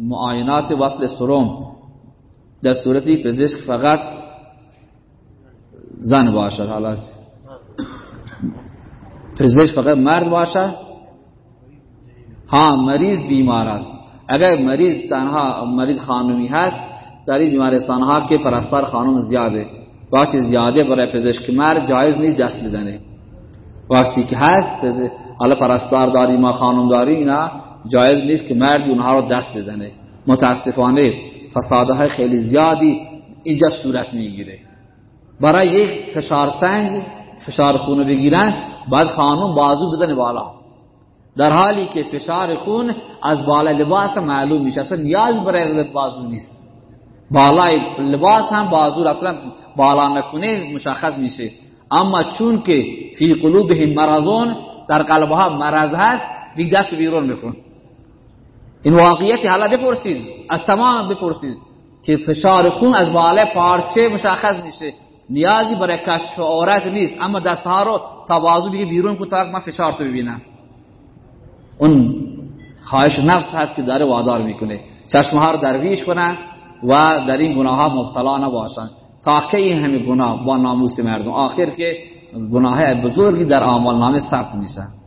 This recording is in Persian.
معاینات وصل سرم در صورتی پزشک فقط زن باشد حالا پزشک فقط مرد باشد ها مریض بیمار است. اگر مریض تنها مریض خانمی هست در این بیمارستان ها که پرستار خانم زیاده. وقتی زیاده برای پزشک مرد جایز نیست دست بزنه. وقتی که هست حالا پرستار داری ما خانم داری اینا جایز نیست که مردی اونها رو دست بزنه. متاسفانه فسادهای خیلی زیادی اینجا صورت می‌گیره. برای یک فشار سنج فشار خون بگیرن بعد خانم بازو بزنه بالا. در حالی که فشار خون از بالا لباس معلوم میشه. اصلا نیاز برای بازو نیست. بالای لباس هم بازو اصلا بالا نکنه مشخص میشه. اما چون که فی قلوبهم مرضون در قلبها مرض هست بی دست بیرون میکن. این واقعیتی حالا بپرسید. از تمام بپرسید. که فشار خون از بالای پارچه مشخص میشه. نیازی برای کشف عورت نیست. اما دستها رو تا بازو بیرون کن تا من فشار تو ببینم. اون خواهش نفس هست که داره وادار می‌کنه. چشمها رو درویش کنن و در این گناه ها مبتلا نباشن. تا که این همه گناه با ناموس مردم؟ آخر که گناه بزرگی در آمال نامه ثبت میشن.